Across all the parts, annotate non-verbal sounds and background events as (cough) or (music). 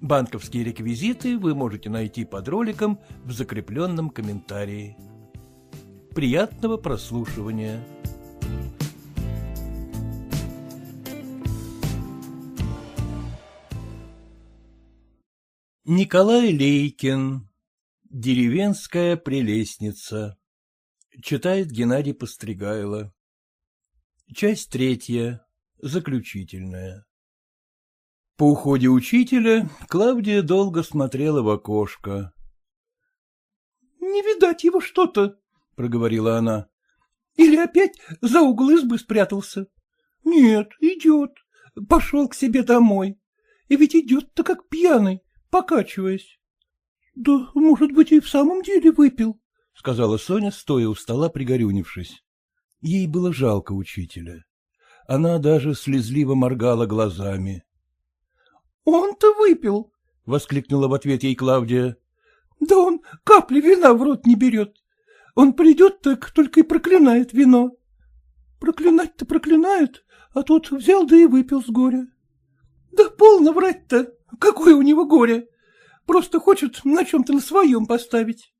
Банковские реквизиты вы можете найти под роликом в закрепленном комментарии. Приятного прослушивания! Николай Лейкин Деревенская прелестница Читает Геннадий Постригайло Часть третья. Заключительная По уходе учителя Клавдия долго смотрела в окошко. — Не видать его что-то, — проговорила она. — Или опять за угол избы спрятался? — Нет, идет. Пошел к себе домой. И ведь идет-то как пьяный, покачиваясь. — Да, может быть, и в самом деле выпил, — сказала Соня, стоя у стола, пригорюнившись. Ей было жалко учителя. Она даже слезливо моргала глазами. — Он-то выпил, — воскликнула в ответ ей Клавдия. — Да он капли вина в рот не берет. Он придет, так только и проклинает вино. Проклинать-то проклинает, а тот взял да и выпил с горя. Да полно врать-то, какое у него горе. Просто хочет на чем-то на своем поставить.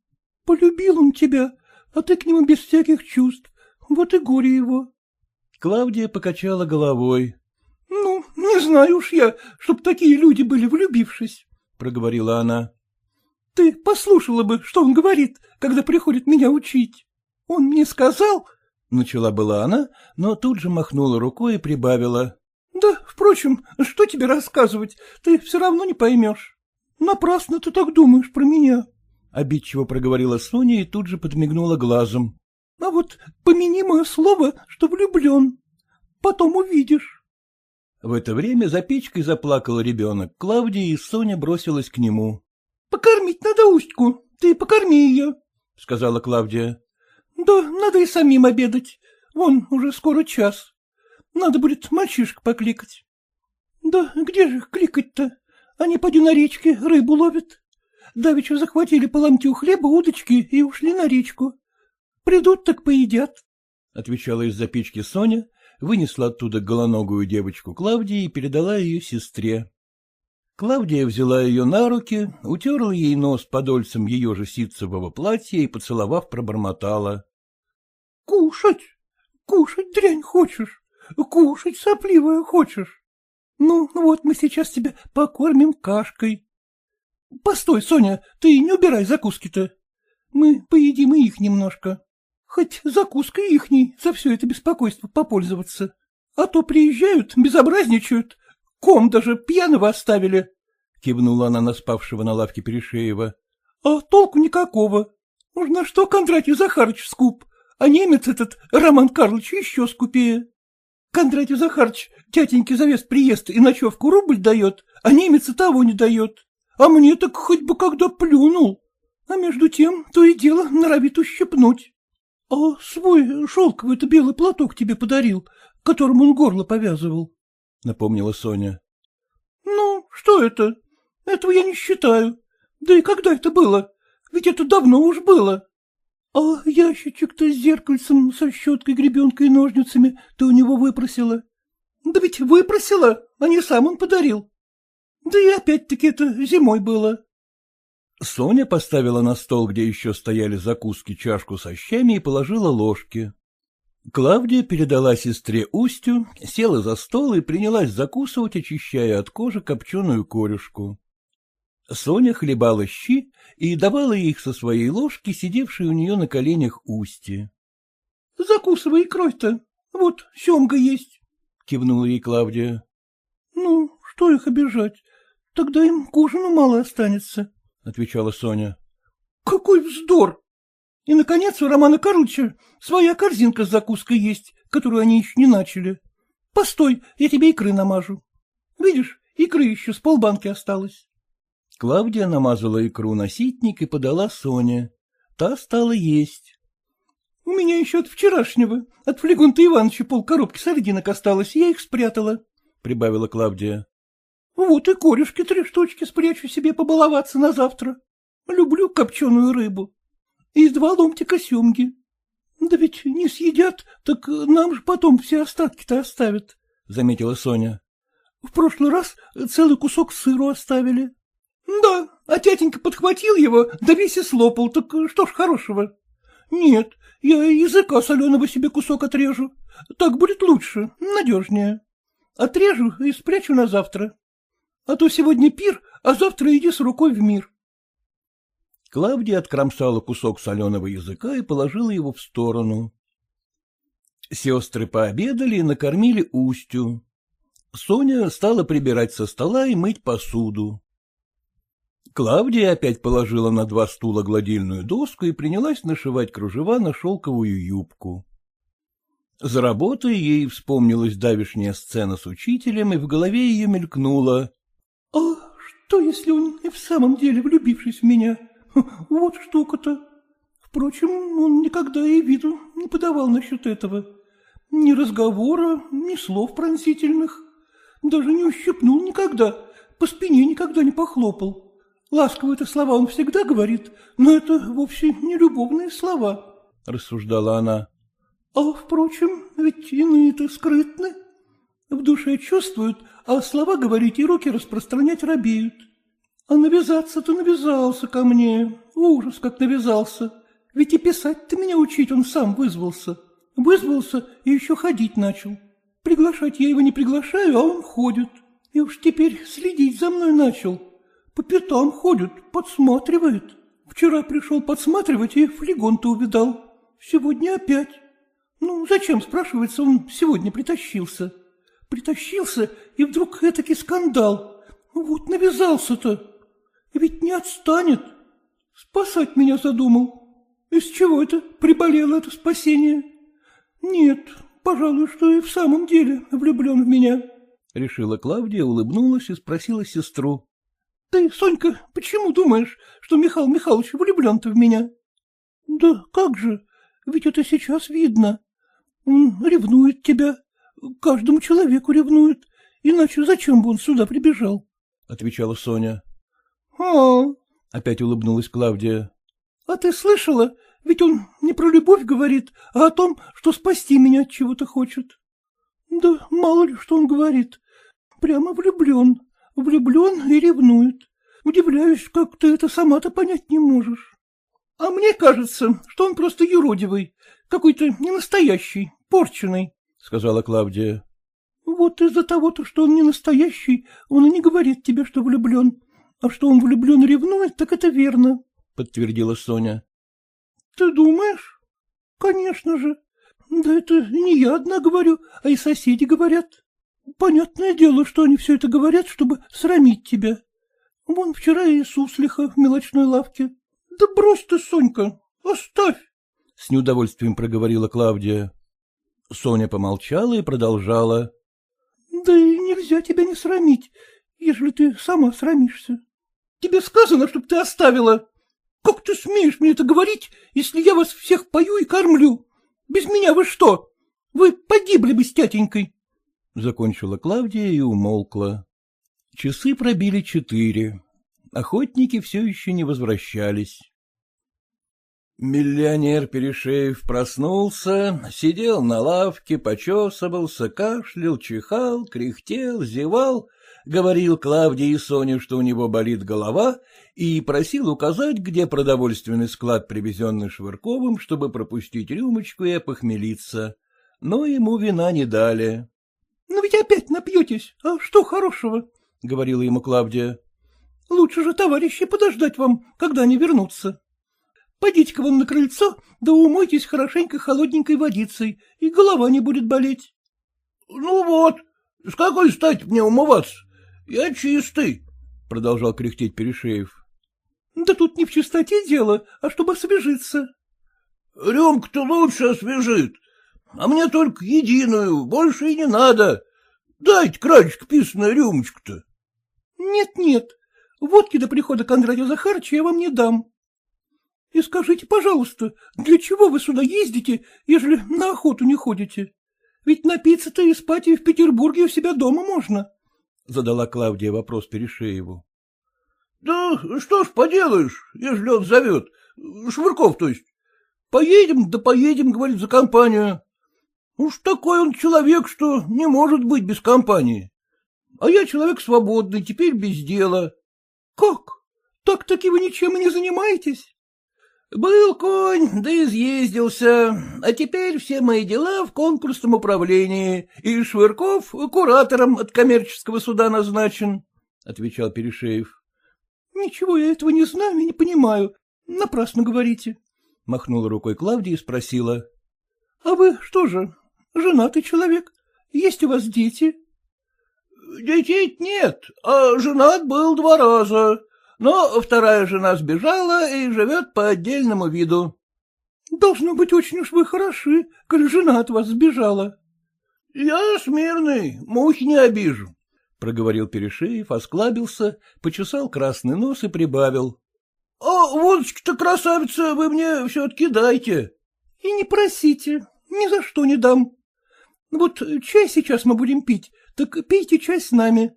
Полюбил он тебя, а ты к нему без всяких чувств. Вот и горе его. Клавдия покачала головой. — Ну, не знаю уж я, чтоб такие люди были влюбившись, — проговорила она. — Ты послушала бы, что он говорит, когда приходит меня учить. Он мне сказал... — начала была она, но тут же махнула рукой и прибавила. — Да, впрочем, что тебе рассказывать, ты все равно не поймешь. Напрасно ты так думаешь про меня. — обидчиво проговорила Соня и тут же подмигнула глазом. — А вот помяни мое слово, что влюблен. Потом увидишь. В это время за печкой заплакал ребенок Клавдия, и Соня бросилась к нему. — Покормить надо Устьку, ты покорми ее, — сказала Клавдия. — Да надо и самим обедать, вон уже скоро час. Надо будет мальчишек покликать. — Да где же кликать-то? Они поди на речке рыбу ловят. Давеча захватили по ломтю хлеба, удочки и ушли на речку. Придут, так поедят. — отвечала из-за печки Соня, вынесла оттуда голоногую девочку Клавдии и передала ее сестре. Клавдия взяла ее на руки, утерла ей нос подольцем ее же ситцевого платья и, поцеловав, пробормотала. — Кушать, кушать дрянь хочешь, кушать сопливая хочешь. Ну, вот мы сейчас тебя покормим кашкой. — Постой, Соня, ты не убирай закуски-то. Мы поедим и их немножко. Хоть закуской ихней за все это беспокойство попользоваться. А то приезжают, безобразничают, ком даже пьяного оставили. Кивнула она на спавшего на лавке Перешеева. А толку никакого. Уж на что Кондратий Захарыч скуп, а немец этот Роман Карлович еще скупее. Кондратий Захарыч тятеньке за вес приезд и ночевку рубль дает, а немец и того не дает а мне так хоть бы когда плюнул. А между тем то и дело норовит ущипнуть. — А свой шелковый-то белый платок тебе подарил, которым он горло повязывал, — напомнила Соня. — Ну, что это? Этого я не считаю. Да и когда это было? Ведь это давно уж было. А ящичек-то с зеркальцем, со щеткой, гребенкой и ножницами ты у него выпросила. Да ведь выпросила, а не сам он подарил. Да и опять-таки это зимой было. Соня поставила на стол, где еще стояли закуски, чашку со щами и положила ложки. Клавдия передала сестре Устю, села за стол и принялась закусывать, очищая от кожи копченую корюшку. Соня хлебала щи и давала их со своей ложки, сидевшей у нее на коленях Усти. — Закусывай икрой-то, вот семга есть, — кивнула ей Клавдия. — Ну, что их обижать, — Тогда им к ужину мало останется, — отвечала Соня. — Какой вздор! И, наконец, у Романа Карловича своя корзинка с закуской есть, которую они еще не начали. Постой, я тебе икры намажу. Видишь, икры еще с полбанки осталось. Клавдия намазала икру на ситник и подала Соне. Та стала есть. — У меня еще от вчерашнего, от Флегонта Ивановича полкоробки сардинок осталось, я их спрятала, — прибавила Клавдия. — Вот и корешки три штучки спрячу себе побаловаться на завтра. Люблю копченую рыбу. И два ломтика семги. Да ведь не съедят, так нам же потом все остатки-то оставят, — заметила Соня. — В прошлый раз целый кусок сыру оставили. — Да, а тятенька подхватил его, да весь и слопал, так что ж хорошего? — Нет, я языка соленого себе кусок отрежу. Так будет лучше, надежнее. Отрежу и спрячу на завтра. А то сегодня пир, а завтра иди с рукой в мир. Клавдия откромсала кусок соленого языка и положила его в сторону. Сестры пообедали и накормили Устю. Соня стала прибирать со стола и мыть посуду. Клавдия опять положила на два стула гладильную доску и принялась нашивать кружева на шелковую юбку. За работой ей вспомнилась давишняя сцена с учителем, и в голове ее мелькнуло. — А что, если он и в самом деле влюбившись в меня? (laughs) Вот штука-то. Впрочем, он никогда и виду не подавал насчет этого. Ни разговора, ни слов пронзительных. Даже не ущипнул никогда, по спине никогда не похлопал. Ласковые-то слова он всегда говорит, но это вовсе не любовные слова, — рассуждала она. А, впрочем, ведь иные-то скрытны. В душе чувствуют, а слова говорить и руки распространять робеют. А навязаться-то навязался ко мне. Ужас, как навязался. Ведь и писать-то меня учить он сам вызвался. Вызвался и еще ходить начал. Приглашать я его не приглашаю, а он ходит. И уж теперь следить за мной начал. По пятам ходит, подсматривает. Вчера пришел подсматривать и флегон-то увидал. Сегодня опять. Ну, зачем, спрашивается, он сегодня притащился? Притащился, и вдруг этакий скандал. Вот навязался-то. Ведь не отстанет. Спасать меня задумал. Из чего это приболело это спасение? Нет, пожалуй, что и в самом деле влюблен в меня. Решила Клавдия, улыбнулась и спросила сестру. — Ты, Сонька, почему думаешь, что Михаил Михайлович влюблен-то в меня? — Да как же, ведь это сейчас видно. Ревнует тебя, каждому человеку ревнует, иначе зачем бы он сюда прибежал? — отвечала Соня. — А, — опять улыбнулась Клавдия. — А ты слышала? Ведь он не про любовь говорит, а о том, что спасти меня от чего-то хочет. Да мало ли, что он говорит. Прямо влюблен, влюблен и ревнует. Удивляюсь, как ты это сама-то понять не можешь. А мне кажется, что он просто юродивый, какой-то ненастоящий, порченый, — сказала Клавдия. — Вот из-за того-то, что он не настоящий, он и не говорит тебе, что влюблен. А что он влюблен и ревнует, так это верно, — подтвердила Соня. — Ты думаешь? — Конечно же. Да это не я одна говорю, а и соседи говорят. Понятное дело, что они все это говорят, чтобы срамить тебя. Вон вчера и Суслиха в мелочной лавке. Да брось ты, Сонька, оставь! — с неудовольствием проговорила Клавдия. Соня помолчала и продолжала. — Да и нельзя тебя не срамить, ежели ты сама срамишься. Тебе сказано, чтоб ты оставила. Как ты смеешь мне это говорить, если я вас всех пою и кормлю? Без меня вы что? Вы погибли бы с тятенькой. Закончила Клавдия и умолкла. Часы пробили четыре. Охотники все еще не возвращались. Миллионер Перешеев проснулся, сидел на лавке, почесывался, кашлял, чихал, кряхтел, зевал говорил Клавдии и Соне, что у него болит голова, и просил указать, где продовольственный склад, привезенный Швырковым, чтобы пропустить рюмочку и опохмелиться. Но ему вина не дали. — Ну ведь опять напьетесь, а что хорошего? — говорила ему Клавдия. — Лучше же, товарищи, подождать вам, когда они вернутся. Пойдите-ка вон на крыльцо, да умойтесь хорошенько холодненькой водицей, и голова не будет болеть. — Ну вот, с какой стати мне умываться? — Я чистый, — продолжал кряхтеть Перешеев. — Да тут не в чистоте дело, а чтобы освежиться. — Рюмка-то лучше освежит, а мне только единую, больше и не надо. Дайте, Кралечка, писаная рюмочка-то. — Нет-нет, водки до прихода Кондратия Захарыча я вам не дам. И скажите, пожалуйста, для чего вы сюда ездите, ежели на охоту не ходите? Ведь напиться-то и спать и в Петербурге у себя дома можно. — задала Клавдия вопрос Перешееву. — Да что ж поделаешь, ежели он зовет. Швырков, то есть. Поедем, да поедем, говорит, за компанию. Уж такой он человек, что не может быть без компании. А я человек свободный, теперь без дела. — Как? Так-таки вы ничем и не занимаетесь? Был конь, да изъездился, а теперь все мои дела в конкурсном управлении, и Швырков куратором от коммерческого суда назначен, — отвечал Перешеев. — Ничего я этого не знаю и не понимаю. Напрасно говорите. Махнула рукой Клавдия и спросила. — А вы что же, женатый человек? Есть у вас дети? — Детей нет, а женат был два раза. Но вторая жена сбежала и живет по отдельному виду. — Должно быть, очень уж вы хороши, коль жена от вас сбежала. — Я смирный, мухи не обижу, — проговорил Перешеев, осклабился, почесал красный нос и прибавил. — А водочки-то, красавица, вы мне все-таки дайте. — И не просите, ни за что не дам. Вот чай сейчас мы будем пить, так пейте чай с нами.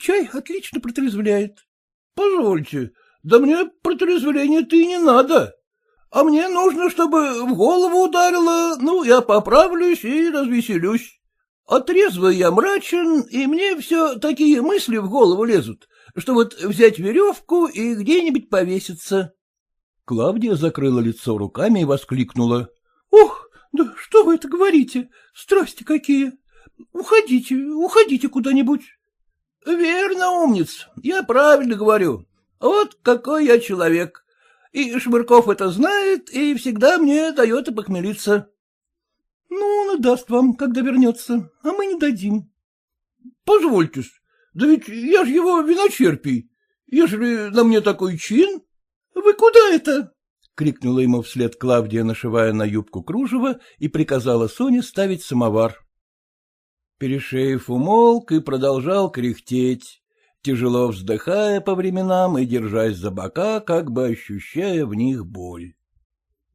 Чай отлично протрезвляет. Позвольте, да мне протрезвления-то и не надо. А мне нужно, чтобы в голову ударило, ну, я поправлюсь и развеселюсь. А я мрачен, и мне все такие мысли в голову лезут, что вот взять веревку и где-нибудь повеситься. Клавдия закрыла лицо руками и воскликнула. — Ох, да что вы это говорите? Страсти какие! Уходите, уходите куда-нибудь. — Верно, умниц, я правильно говорю. Вот какой я человек. И Шмырков это знает, и всегда мне дает опохмелиться. — Ну, он и даст вам, когда вернется, а мы не дадим. — Позвольтесь, да ведь я ж его виночерпий. Ежели на мне такой чин... — Вы куда это? — крикнула ему вслед Клавдия, нашивая на юбку кружево, и приказала Соне ставить самовар. Перешеев умолк и продолжал кряхтеть, тяжело вздыхая по временам и держась за бока, как бы ощущая в них боль.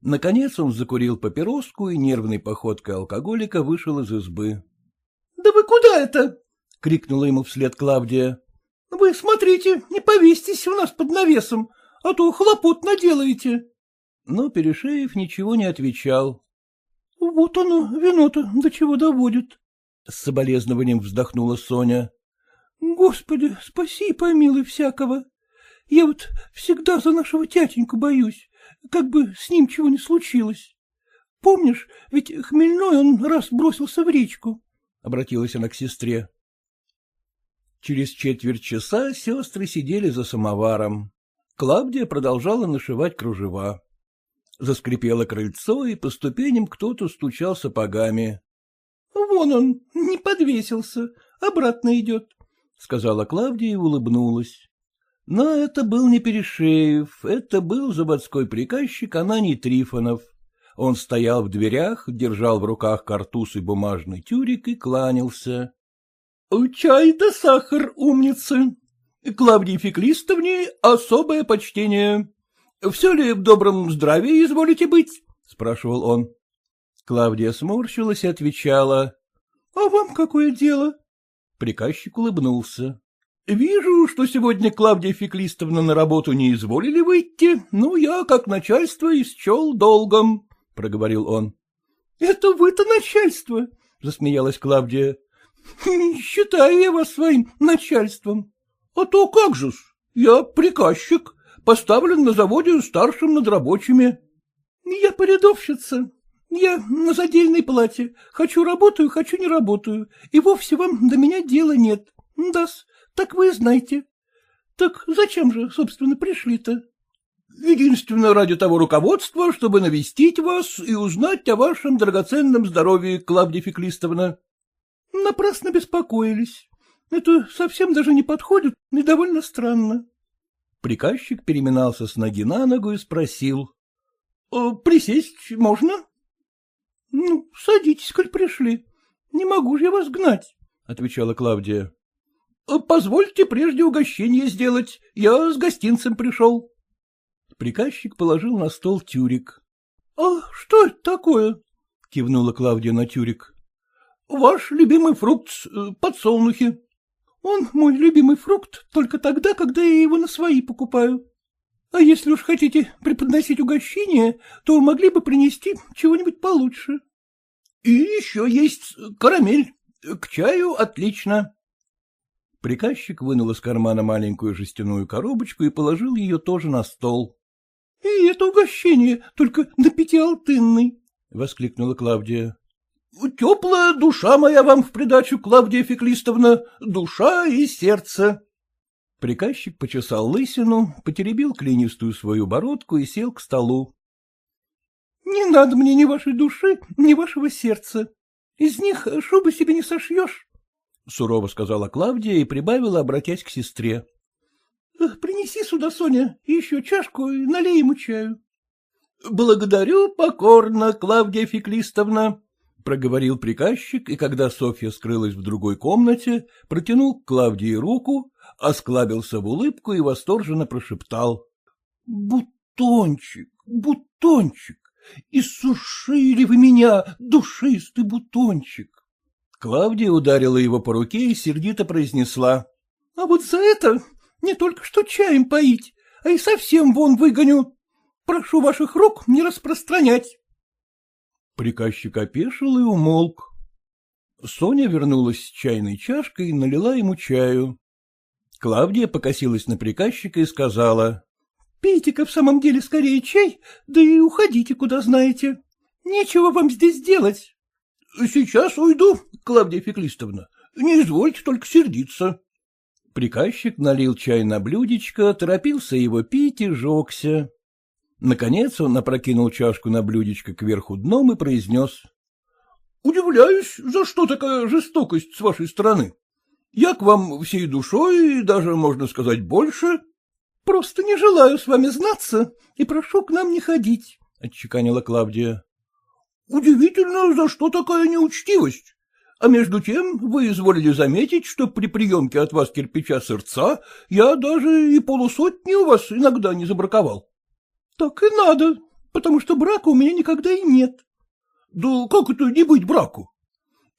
Наконец он закурил папироску и нервной походкой алкоголика вышел из избы. — Да вы куда это? — крикнула ему вслед Клавдия. — Вы смотрите, не повесьтесь у нас под навесом, а то хлопот наделаете. Но Перешеев ничего не отвечал. — Вот оно, вино-то до чего доводит, — с соболезнованием вздохнула Соня. — Господи, спаси и помилуй всякого. Я вот всегда за нашего тятеньку боюсь, как бы с ним чего не случилось. Помнишь, ведь хмельной он раз бросился в речку, — обратилась она к сестре. Через четверть часа сестры сидели за самоваром. Клавдия продолжала нашивать кружева. Заскрипело крыльцо, и по ступеням кто-то стучал сапогами. — Вон он, не подвесился, обратно идет, — сказала Клавдия и улыбнулась. Но это был не Перешеев, это был заводской приказчик Ананий Трифонов. Он стоял в дверях, держал в руках картуз и бумажный тюрик и кланялся. — Чай да сахар, умницы. Клавдии Феклистовне особое почтение. Все ли в добром здравии изволите быть? — спрашивал он. Клавдия сморщилась и отвечала. — А вам какое дело? Приказчик улыбнулся. — Вижу, что сегодня Клавдия Феклистовна на работу не изволили выйти, ну, я, как начальство, исчел долгом, — проговорил он. — Это вы-то начальство, — засмеялась Клавдия. — Считаю я вас своим начальством. — А то как же-с, я приказчик, поставлен на заводе старшим над рабочими. — Я порядовщица, я на задельной плате. Хочу работаю, хочу не работаю. И вовсе вам до меня дела нет. да так вы знаете. Так зачем же, собственно, пришли-то? Единственно ради того руководства, чтобы навестить вас и узнать о вашем драгоценном здоровье, Клавдия Феклистовна. Напрасно беспокоились. Это совсем даже не подходит и довольно странно. Приказчик переминался с ноги на ногу и спросил. «Э, — Присесть можно? — Ну, садитесь, коль пришли. Не могу же я вас гнать, — отвечала Клавдия. — Позвольте прежде угощение сделать. Я с гостинцем пришел. Приказчик положил на стол тюрик. — А что это такое? — кивнула Клавдия на тюрик. — Ваш любимый фрукт э, — подсолнухи. Он мой любимый фрукт только тогда, когда я его на свои покупаю. А если уж хотите преподносить угощение, то могли бы принести чего-нибудь получше. — И еще есть карамель. К чаю отлично. Приказчик вынул из кармана маленькую жестяную коробочку и положил ее тоже на стол. — И это угощение, только на пятиалтынный, — воскликнула Клавдия. — Теплая душа моя вам в придачу, Клавдия Феклистовна, душа и сердце. Приказчик почесал лысину, потеребил клинистую свою бородку и сел к столу. — Не надо мне ни вашей души, ни вашего сердца. Из них шубы себе не сошьешь. — сурово сказала Клавдия и прибавила, обратясь к сестре. — Принеси сюда, Соня, еще чашку и налей ему чаю. — Благодарю покорно, Клавдия Феклистовна, — проговорил приказчик, и когда Софья скрылась в другой комнате, протянул к Клавдии руку, осклабился в улыбку и восторженно прошептал. — Бутончик, бутончик, иссушили вы меня, душистый бутончик. Клавдия ударила его по руке и сердито произнесла. — А вот за это не только что чаем поить, а и совсем вон выгоню. Прошу ваших рук не распространять. Приказчик опешил и умолк. Соня вернулась с чайной чашкой и налила ему чаю. Клавдия покосилась на приказчика и сказала. — Пейте-ка в самом деле скорее чай, да и уходите, куда знаете. Нечего вам здесь делать. — Сейчас уйду, Клавдия Феклистовна. Не извольте только сердиться. Приказчик налил чай на блюдечко, торопился его пить и жегся. Наконец он опрокинул чашку на блюдечко кверху дном и произнес. — Удивляюсь, за что такая жестокость с вашей стороны. Я к вам всей душой, и даже, можно сказать, больше. — Просто не желаю с вами знаться и прошу к нам не ходить, — отчеканила Клавдия. Удивительно, за что такая неучтивость. А между тем вы изволили заметить, что при приемке от вас кирпича сырца я даже и полусотни у вас иногда не забраковал. — Так и надо, потому что брака у меня никогда и нет. — Да как это не быть браку?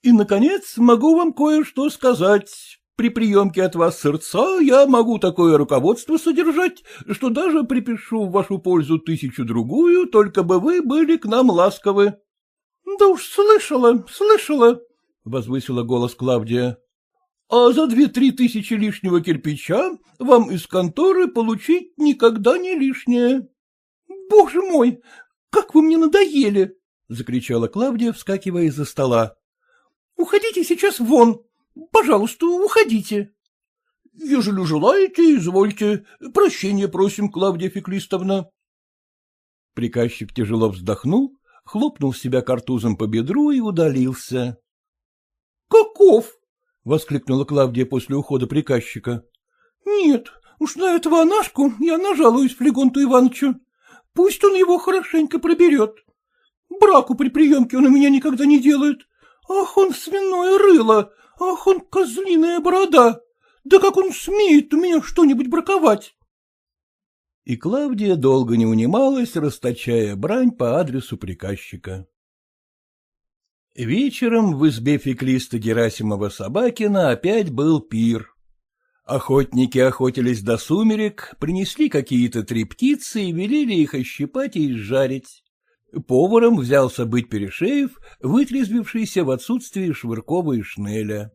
И, наконец, могу вам кое-что сказать. При приемке от вас сырца я могу такое руководство содержать, что даже припишу в вашу пользу тысячу-другую, только бы вы были к нам ласковы. — Да уж слышала, слышала, — возвысила голос Клавдия. — А за две-три тысячи лишнего кирпича вам из конторы получить никогда не лишнее. — Боже мой, как вы мне надоели! — закричала Клавдия, вскакивая из-за стола. — Уходите сейчас вон! Пожалуйста, уходите! — Ежели желаете, извольте. Прощения просим, Клавдия Феклистовна. Приказчик тяжело вздохнул хлопнул себя картузом по бедру и удалился. — Каков? — воскликнула Клавдия после ухода приказчика. — Нет, уж на этого Анашку я нажалуюсь Флегонту Ивановичу. Пусть он его хорошенько проберет. Браку при приемке он у меня никогда не делает. Ах, он свиное рыло, ах, он козлиная борода. Да как он смеет у меня что-нибудь браковать? и Клавдия долго не унималась, расточая брань по адресу приказчика. Вечером в избе феклиста Герасимова Собакина опять был пир. Охотники охотились до сумерек, принесли какие-то три птицы и велели их ощипать и изжарить. Поваром взялся быть Перешеев, вытрезвившийся в отсутствии Швыркова и Шнеля.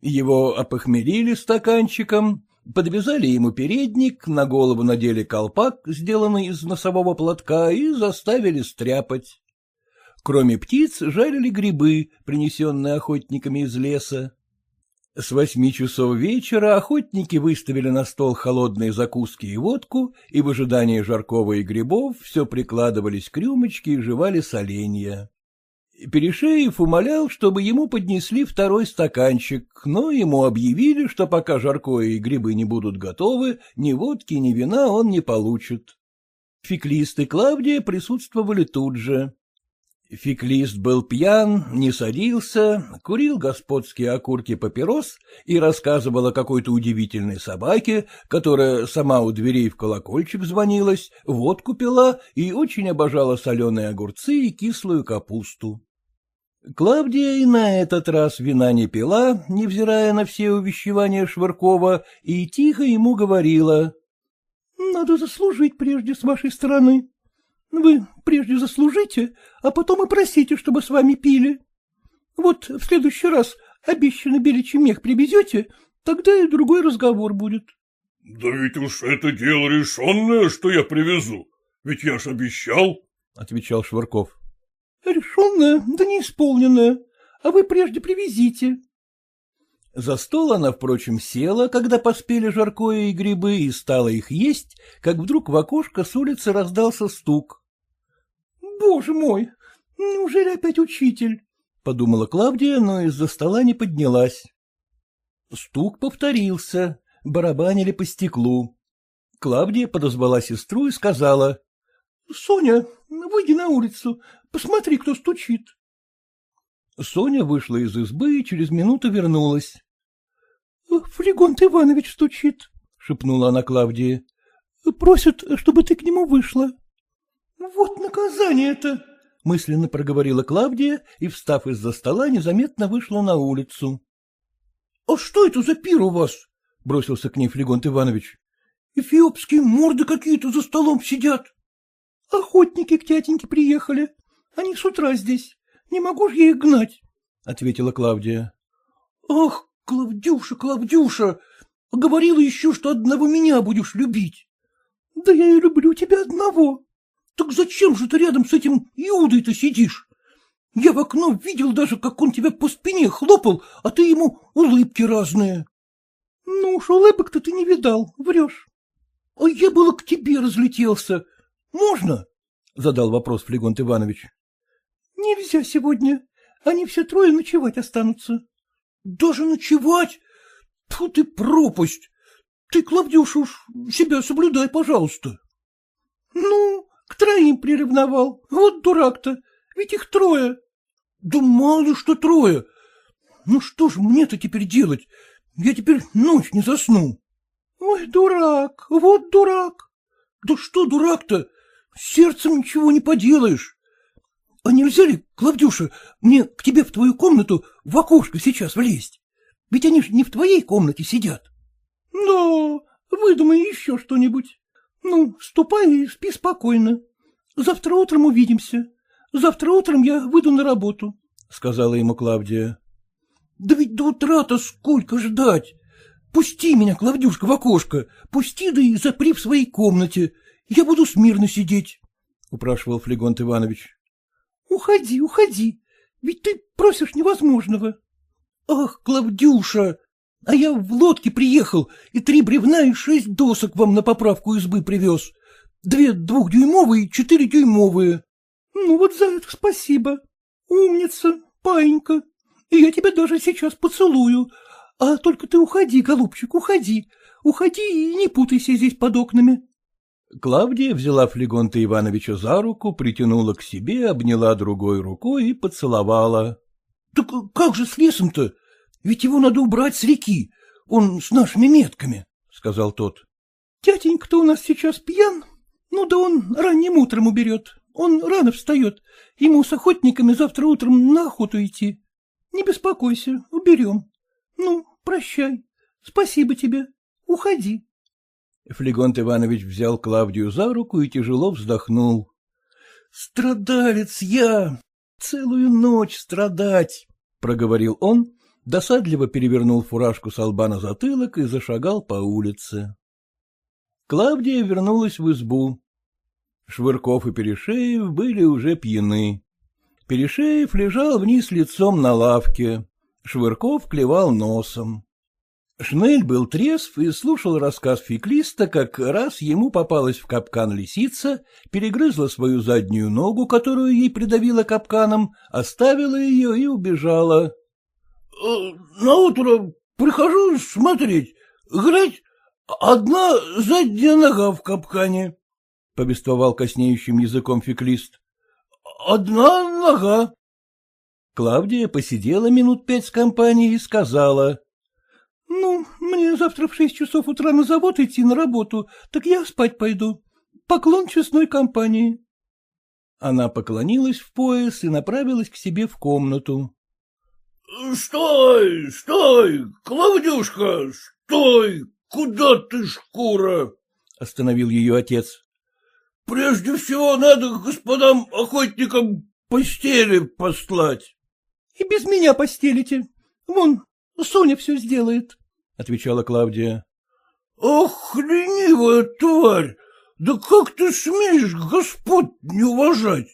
Его опохмелили стаканчиком, подвязали ему передник, на голову надели колпак, сделанный из носового платка, и заставили стряпать. Кроме птиц жарили грибы, принесенные охотниками из леса. С восьми часов вечера охотники выставили на стол холодные закуски и водку, и в ожидании жаркого и грибов все прикладывались к рюмочке и жевали соленья. Перешеев умолял, чтобы ему поднесли второй стаканчик, но ему объявили, что пока жаркое и грибы не будут готовы, ни водки, ни вина он не получит. Феклист и Клавдия присутствовали тут же. Феклист был пьян, не садился, курил господские окурки папирос и рассказывал о какой-то удивительной собаке, которая сама у дверей в колокольчик звонилась, водку пила и очень обожала соленые огурцы и кислую капусту. Клавдия и на этот раз вина не пила, невзирая на все увещевания Швыркова, и тихо ему говорила. — Надо заслужить прежде с вашей стороны. Вы прежде заслужите, а потом и просите, чтобы с вами пили. Вот в следующий раз обещанный беличий мех привезете, тогда и другой разговор будет. — Да ведь уж это дело решенное, что я привезу. Ведь я ж обещал, — отвечал Швырков. — Решенное, да не исполненное. А вы прежде привезите. За стол она, впрочем, села, когда поспели жаркое и грибы, и стала их есть, как вдруг в окошко с улицы раздался стук. Боже мой, неужели опять учитель? — подумала Клавдия, но из-за стола не поднялась. Стук повторился, барабанили по стеклу. Клавдия подозвала сестру и сказала. — Соня, выйди на улицу, посмотри, кто стучит. Соня вышла из избы и через минуту вернулась. — Флегонт Иванович стучит, — шепнула она Клавдии. — Просит, чтобы ты к нему вышла. — Вот наказание-то! — мысленно проговорила Клавдия и, встав из-за стола, незаметно вышла на улицу. — А что это за пир у вас? — бросился к ней Флегонт Иванович. — Эфиопские морды какие-то за столом сидят. — Охотники к тятеньке приехали. Они с утра здесь. Не могу же я их гнать, — ответила Клавдия. — Ах, Клавдюша, Клавдюша! Говорила еще, что одного меня будешь любить. — Да я и люблю тебя одного. Так зачем же ты рядом с этим Иудой-то сидишь? Я в окно видел даже, как он тебя по спине хлопал, а ты ему улыбки разные. — Ну уж улыбок-то ты не видал, врешь. — А я было к тебе разлетелся. Можно? — задал вопрос Флегонт Иванович. — Нельзя сегодня. Они все трое ночевать останутся. — Даже ночевать? Тут и пропасть. Ты, Клавдюша, уж себя соблюдай, пожалуйста. — Ну, троим приревновал. Вот дурак-то, ведь их трое. Да мало что трое. Ну что ж мне-то теперь делать? Я теперь ночь не засну. Ой, дурак, вот дурак. Да что дурак-то? Сердцем ничего не поделаешь. А нельзя ли, Клавдюша, мне к тебе в твою комнату в окошко сейчас влезть? Ведь они же не в твоей комнате сидят. Да, выдумай еще что-нибудь. Ну, ступай и спи спокойно. Завтра утром увидимся. Завтра утром я выйду на работу, — сказала ему Клавдия. — Да ведь до утра-то сколько ждать? Пусти меня, Клавдюшка, в окошко, пусти, да и запри в своей комнате. Я буду смирно сидеть, — упрашивал Флегонт Иванович. — Уходи, уходи, ведь ты просишь невозможного. — Ах, Клавдюша, а я в лодке приехал и три бревна и шесть досок вам на поправку избы привез. Две двухдюймовые и четыре дюймовые. — Ну вот за это спасибо. Умница, паинька. И я тебя даже сейчас поцелую. А только ты уходи, голубчик, уходи. Уходи и не путайся здесь под окнами. Клавдия взяла Флегонта Ивановича за руку, притянула к себе, обняла другой рукой и поцеловала. — Так как же с лесом-то? Ведь его надо убрать с реки. Он с нашими метками, — сказал тот. — Тятенька-то у нас сейчас пьян. Ну да он ранним утром уберет. Он рано встает. Ему с охотниками завтра утром на охоту идти. Не беспокойся, уберем. Ну, прощай. Спасибо тебе. Уходи. Флегонт Иванович взял Клавдию за руку и тяжело вздохнул. — Страдалец я! Целую ночь страдать! — проговорил он досадливо перевернул фуражку с лба на затылок и зашагал по улице. Клавдия вернулась в избу. Швырков и Перешеев были уже пьяны. Перешеев лежал вниз лицом на лавке. Швырков клевал носом. Шнель был трезв и слушал рассказ феклиста, как раз ему попалась в капкан лисица, перегрызла свою заднюю ногу, которую ей придавила капканом, оставила ее и убежала. Э, на утро прихожу смотреть, глядь, одна задняя нога в капкане, — повествовал коснеющим языком феклист. одна нога. Клавдия посидела минут пять с компанией и сказала. — Ну, мне завтра в шесть часов утра на завод идти на работу, так я спать пойду. Поклон честной компании. Она поклонилась в пояс и направилась к себе в комнату. — Стой, стой, Клавдюшка, стой, куда ты, шкура? — остановил ее отец. — Прежде всего надо господам охотникам постели послать. — И без меня постелите. Вон, Соня все сделает, — отвечала Клавдия. — Ох, ленивая тварь! Да как ты смеешь господ не уважать?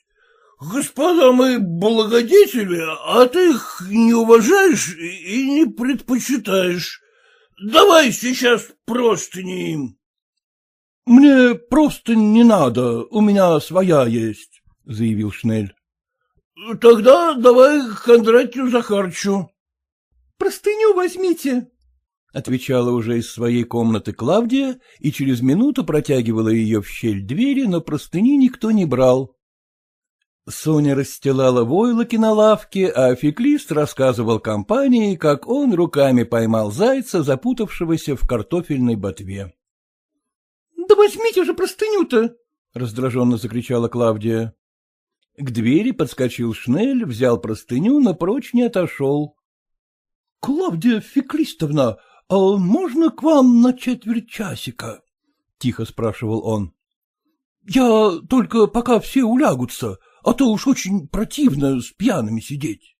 Господа мои благодетели, а ты их не уважаешь и не предпочитаешь. Давай сейчас просто не им. — Мне просто не надо, у меня своя есть, — заявил Шнель. — Тогда давай к Кондратию Захарчу. — Простыню возьмите, — отвечала уже из своей комнаты Клавдия и через минуту протягивала ее в щель двери, но простыни никто не брал. Соня расстилала войлоки на лавке, а Феклист рассказывал компании, как он руками поймал зайца, запутавшегося в картофельной ботве. — Да возьмите же простыню-то! — раздраженно закричала Клавдия. К двери подскочил Шнель, взял простыню, но прочь не отошел. — Клавдия Феклистовна, а можно к вам на четверть часика? — тихо спрашивал он. — Я только пока все улягутся, а то уж очень противно с пьяными сидеть.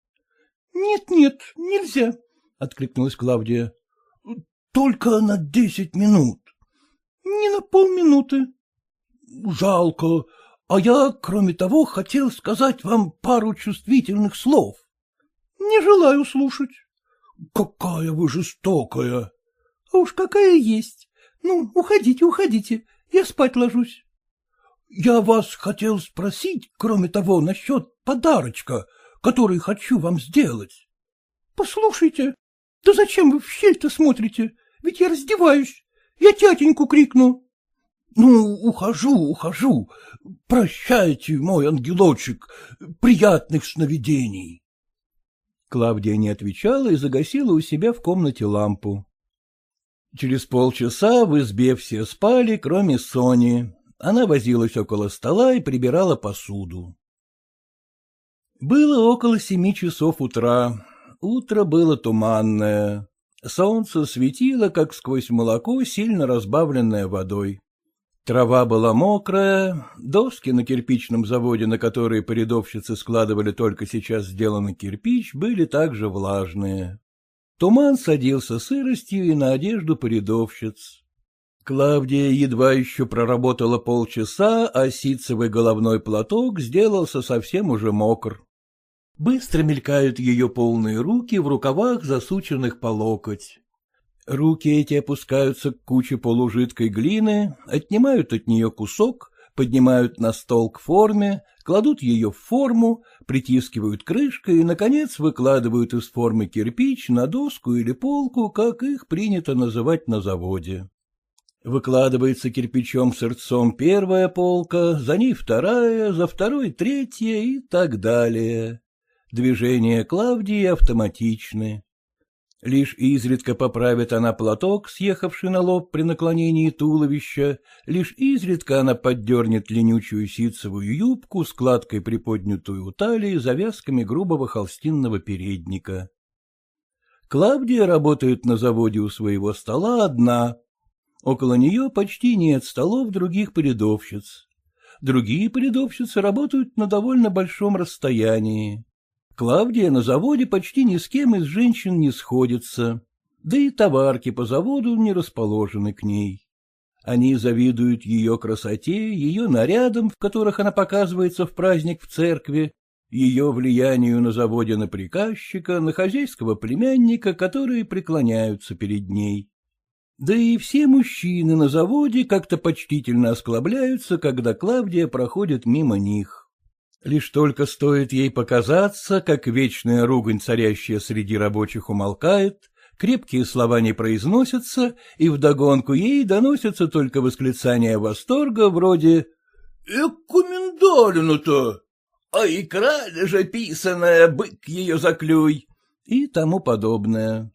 Нет, — Нет-нет, нельзя, — откликнулась Клавдия. — Только на десять минут. — Не на полминуты. — Жалко, а я, кроме того, хотел сказать вам пару чувствительных слов. — Не желаю слушать. — Какая вы жестокая! — А уж какая есть. Ну, уходите, уходите, я спать ложусь. Я вас хотел спросить, кроме того, насчет подарочка, который хочу вам сделать. — Послушайте, да зачем вы в щель-то смотрите? Ведь я раздеваюсь. Я тятеньку крикну. — Ну, ухожу, ухожу. Прощайте, мой ангелочек. Приятных сновидений. Клавдия не отвечала и загасила у себя в комнате лампу. Через полчаса в избе все спали, кроме Сони, она возилась около стола и прибирала посуду. Было около семи часов утра. Утро было туманное. Солнце светило, как сквозь молоко, сильно разбавленное водой. Трава была мокрая, доски на кирпичном заводе, на которые порядовщицы складывали только сейчас сделанный кирпич, были также влажные. Туман садился сыростью и на одежду порядовщиц. Клавдия едва еще проработала полчаса, а ситцевый головной платок сделался совсем уже мокр. Быстро мелькают ее полные руки в рукавах, засученных по локоть. Руки эти опускаются к куче полужидкой глины, отнимают от нее кусок, поднимают на стол к форме, кладут ее в форму, притискивают крышкой и, наконец, выкладывают из формы кирпич на доску или полку, как их принято называть на заводе. Выкладывается кирпичом сырцом первая полка, за ней вторая, за второй третья и так далее. Движения Клавдии автоматичны. Лишь изредка поправит она платок, съехавший на лоб при наклонении туловища, лишь изредка она поддернет ленючую ситцевую юбку, складкой приподнятую у талии, завязками грубого холстинного передника. Клавдия работает на заводе у своего стола одна, Около нее почти нет столов других порядовщиц. Другие порядовщицы работают на довольно большом расстоянии. Клавдия на заводе почти ни с кем из женщин не сходится, да и товарки по заводу не расположены к ней. Они завидуют ее красоте, ее нарядам, в которых она показывается в праздник в церкви, ее влиянию на заводе на приказчика, на хозяйского племянника, которые преклоняются перед ней. Да и все мужчины на заводе как-то почтительно осклабляются, когда Клавдия проходит мимо них. Лишь только стоит ей показаться, как вечная ругань, царящая среди рабочих, умолкает, крепкие слова не произносятся, и вдогонку ей доносятся только восклицания восторга вроде «Эк, комендалина-то! а икра же писаная, бык ее заклюй, и тому подобное.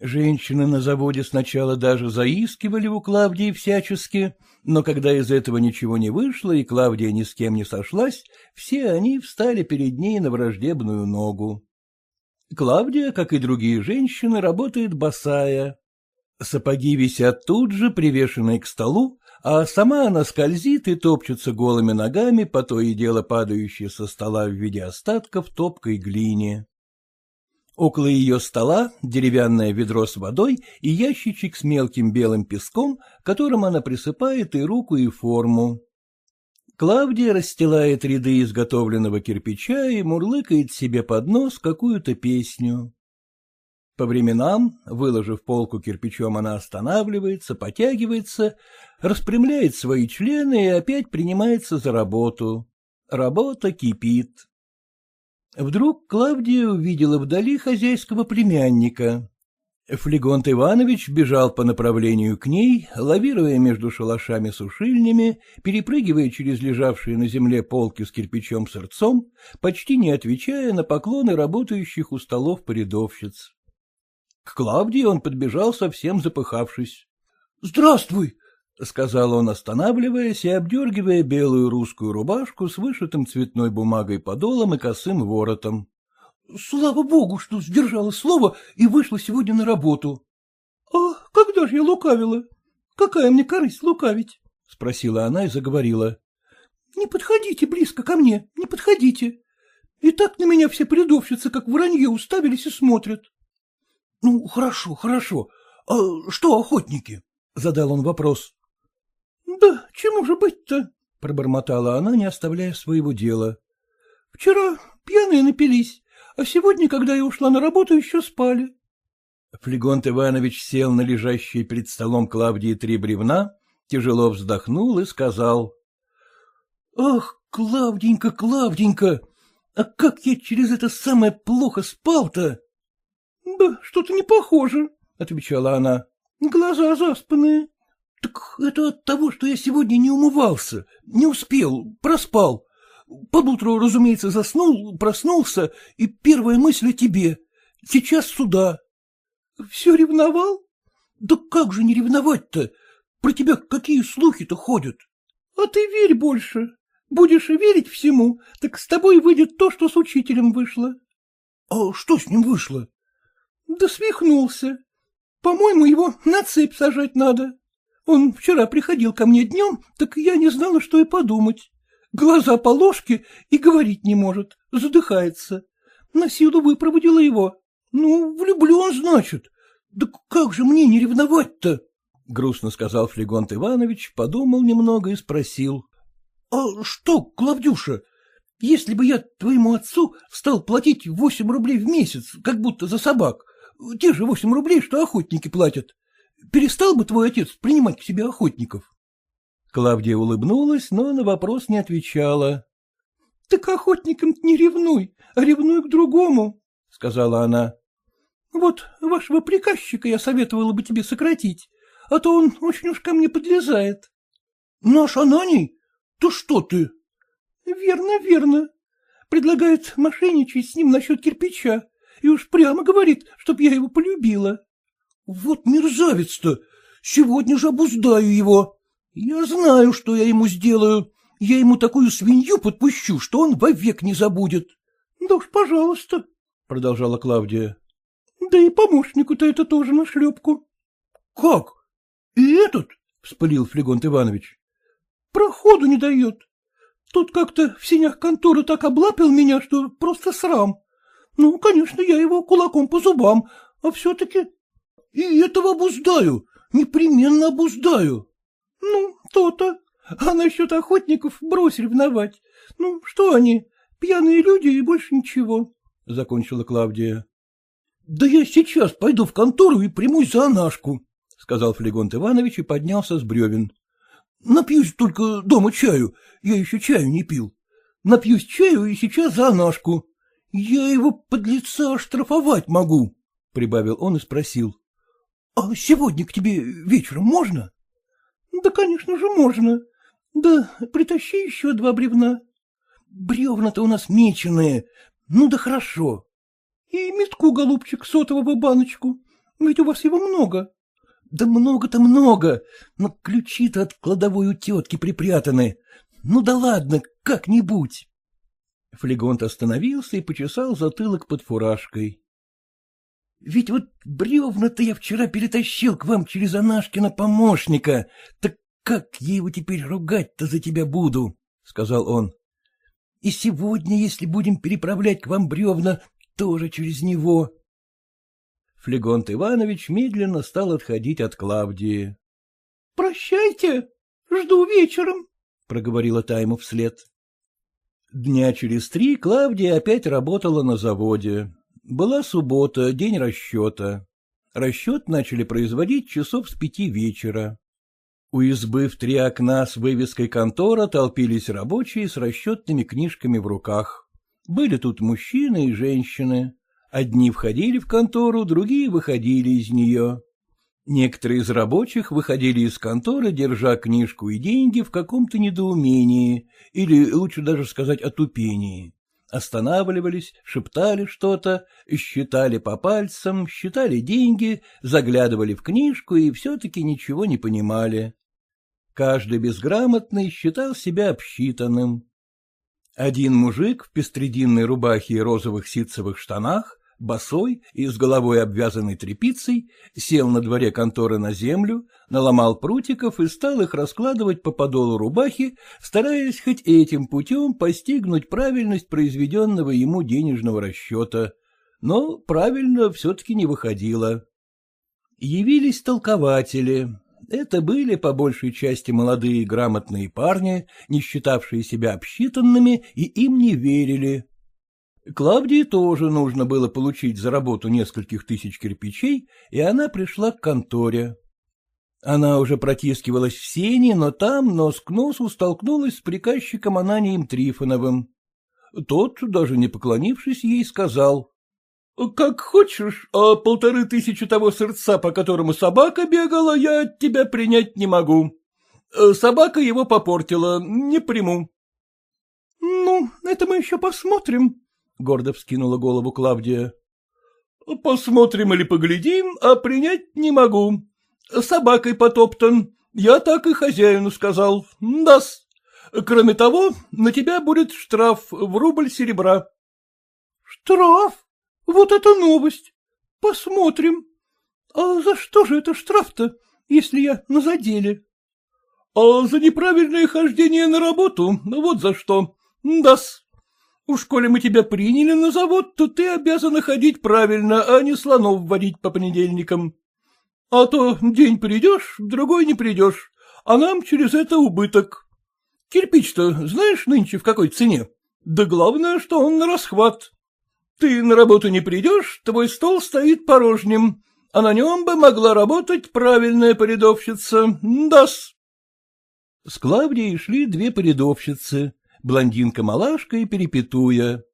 Женщины на заводе сначала даже заискивали у Клавдии всячески, но когда из этого ничего не вышло и Клавдия ни с кем не сошлась, все они встали перед ней на враждебную ногу. Клавдия, как и другие женщины, работает босая. Сапоги висят тут же, привешенные к столу, а сама она скользит и топчется голыми ногами, по то и дело падающей со стола в виде остатков топкой глине. Около ее стола деревянное ведро с водой и ящичек с мелким белым песком, которым она присыпает и руку, и форму. Клавдия расстилает ряды изготовленного кирпича и мурлыкает себе под нос какую-то песню. По временам, выложив полку кирпичом, она останавливается, потягивается, распрямляет свои члены и опять принимается за работу. Работа кипит. Вдруг Клавдия увидела вдали хозяйского племянника. Флегонт Иванович бежал по направлению к ней, лавируя между шалашами-сушильнями, перепрыгивая через лежавшие на земле полки с кирпичом сырцом, почти не отвечая на поклоны работающих у столов порядовщиц. К Клавдии он подбежал совсем запыхавшись. — Здравствуй! — сказал он, останавливаясь и обдергивая белую русскую рубашку с вышитым цветной бумагой подолом и косым воротом. — Слава богу, что сдержала слово и вышла сегодня на работу. — А когда же я лукавила? Какая мне корысть лукавить? — спросила она и заговорила. — Не подходите близко ко мне, не подходите. И так на меня все предовщицы, как вранье, уставились и смотрят. — Ну, хорошо, хорошо. А что охотники? — задал он вопрос. — Да чему же быть-то? — пробормотала она, не оставляя своего дела. — Вчера пьяные напились, а сегодня, когда я ушла на работу, еще спали. Флегонт Иванович сел на лежащие перед столом Клавдии три бревна, тяжело вздохнул и сказал. — Ах, Клавденька, Клавденька, а как я через это самое плохо спал-то? — Да что-то не похоже, — отвечала она. — Глаза заспанные. — Так это от того, что я сегодня не умывался, не успел, проспал. Под утро, разумеется, заснул, проснулся, и первая мысль о тебе. Сейчас сюда. — Все ревновал? — Да как же не ревновать-то? Про тебя какие слухи-то ходят? — А ты верь больше. Будешь верить всему, так с тобой выйдет то, что с учителем вышло. — А что с ним вышло? — Да свихнулся. По-моему, его на цепь сажать надо. Он вчера приходил ко мне днем, так я не знала, что и подумать. Глаза по ложке и говорить не может, задыхается. На силу выпроводила его. Ну, влюблен, значит. Да как же мне не ревновать-то? Грустно сказал Флегонт Иванович, подумал немного и спросил. — А что, Клавдюша, если бы я твоему отцу стал платить восемь рублей в месяц, как будто за собак, те же восемь рублей, что охотники платят, Перестал бы твой отец принимать к себе охотников? Клавдия улыбнулась, но на вопрос не отвечала. — Так охотникам не ревнуй, а ревнуй к другому, — сказала она. — Вот вашего приказчика я советовала бы тебе сократить, а то он очень уж ко мне подлезает. — Наш Ананий? То что ты? — Верно, верно. Предлагает мошенничать с ним насчет кирпича и уж прямо говорит, чтоб я его полюбила. Вот мерзавец-то! Сегодня же обуздаю его. Я знаю, что я ему сделаю. Я ему такую свинью подпущу, что он вовек не забудет. — Да уж, пожалуйста, — продолжала Клавдия. — Да и помощнику-то это тоже на шлепку. — Как? И этот? — вспылил Флегонт Иванович. — Проходу не дает. Тут как-то в синях конторы так облапил меня, что просто срам. Ну, конечно, я его кулаком по зубам, а все-таки и этого обуздаю, непременно обуздаю. — Ну, то-то. А насчет охотников брось ревновать. Ну, что они, пьяные люди и больше ничего, — закончила Клавдия. — Да я сейчас пойду в контору и примусь за Анашку, — сказал Флегонт Иванович и поднялся с бревен. — Напьюсь только дома чаю, я еще чаю не пил. Напьюсь чаю и сейчас за Анашку. Я его под лица штрафовать могу, — прибавил он и спросил. А сегодня к тебе вечером можно? — Да, конечно же, можно. Да притащи еще два бревна. бревна-то у нас меченые, ну да хорошо. И метку, голубчик, сотового баночку, ведь у вас его много. Да много-то много, но ключи-то от кладовой у тетки припрятаны. Ну да ладно, как-нибудь. Флегонт остановился и почесал затылок под фуражкой. — Ведь вот бревна-то я вчера перетащил к вам через Анашкина помощника. Так как я его теперь ругать-то за тебя буду? — сказал он. — И сегодня, если будем переправлять к вам бревна, тоже через него. Флегонт Иванович медленно стал отходить от Клавдии. — Прощайте, жду вечером, — проговорила та ему вслед. Дня через три Клавдия опять работала на заводе. Была суббота, день расчета. Расчет начали производить часов с пяти вечера. У избы в три окна с вывеской контора толпились рабочие с расчетными книжками в руках. Были тут мужчины и женщины. Одни входили в контору, другие выходили из нее. Некоторые из рабочих выходили из конторы, держа книжку и деньги в каком-то недоумении, или, лучше даже сказать, отупении. Останавливались, шептали что-то, считали по пальцам, считали деньги, заглядывали в книжку и все-таки ничего не понимали. Каждый безграмотный считал себя обсчитанным. Один мужик в пестрединной рубахе и розовых ситцевых штанах босой и с головой обвязанной тряпицей, сел на дворе конторы на землю, наломал прутиков и стал их раскладывать по подолу рубахи, стараясь хоть этим путем постигнуть правильность произведенного ему денежного расчета, но правильно все-таки не выходило. Явились толкователи. Это были по большей части молодые грамотные парни, не считавшие себя обсчитанными, и им не верили. Клавдии тоже нужно было получить за работу нескольких тысяч кирпичей, и она пришла к конторе. Она уже протискивалась в сене, но там нос к носу столкнулась с приказчиком Ананием Трифоновым. Тот, даже не поклонившись ей, сказал. — Как хочешь, а полторы тысячи того сырца, по которому собака бегала, я от тебя принять не могу. Собака его попортила, не приму. — Ну, это мы еще посмотрим, — гордо вскинула голову Клавдия. — Посмотрим или поглядим, а принять не могу. Собакой потоптан. Я так и хозяину сказал. Дас. Кроме того, на тебя будет штраф в рубль серебра. — Штраф? Вот это новость. Посмотрим. А за что же это штраф-то, если я на заделе? — А за неправильное хождение на работу, вот за что. Дас. Уж коли мы тебя приняли на завод, то ты обязана ходить правильно, а не слонов водить по понедельникам. А то день придешь, другой не придешь, а нам через это убыток. Кирпич-то знаешь нынче в какой цене? Да главное, что он на расхват. Ты на работу не придешь, твой стол стоит порожним, а на нем бы могла работать правильная порядовщица. Дас. С Клавдией шли две порядовщицы блондинка-малашка и перепетуя.